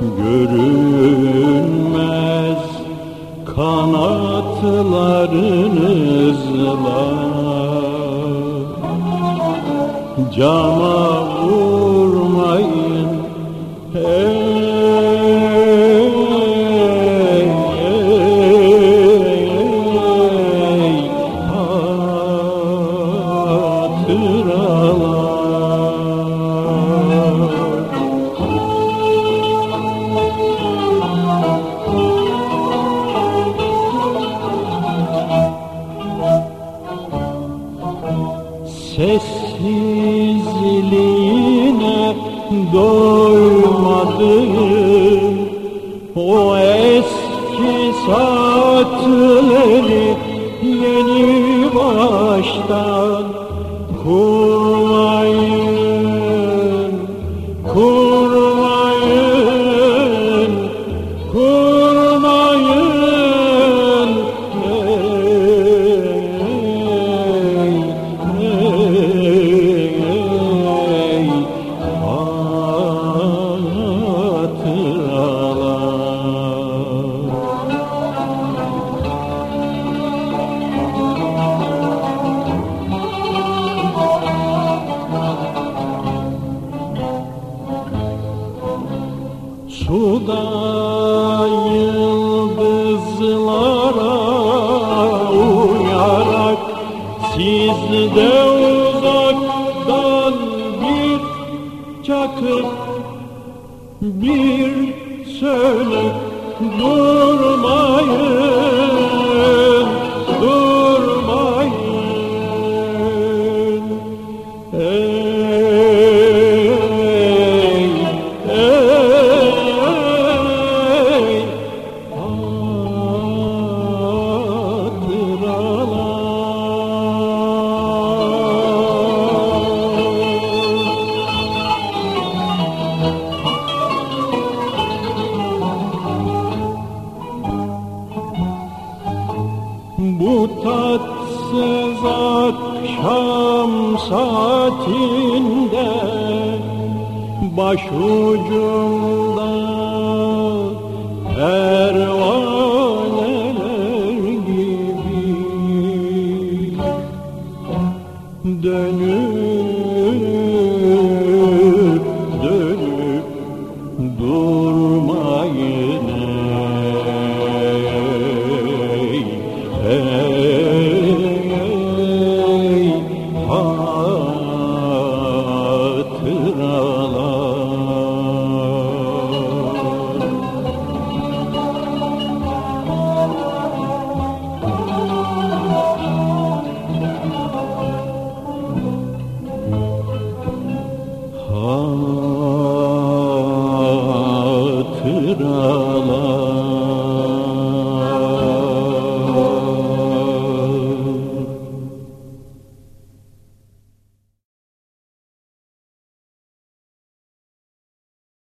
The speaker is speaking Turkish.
Görünmez kanatlarınızla. Cama Sessizliğine doymadım. O eski saatleri yeni baştan kurmayın Suda yıldızlara uyarak Sizde uzaktan bir çakır Bir söyle durmayın Bu tatsız akşam saatinde Başucumda pervane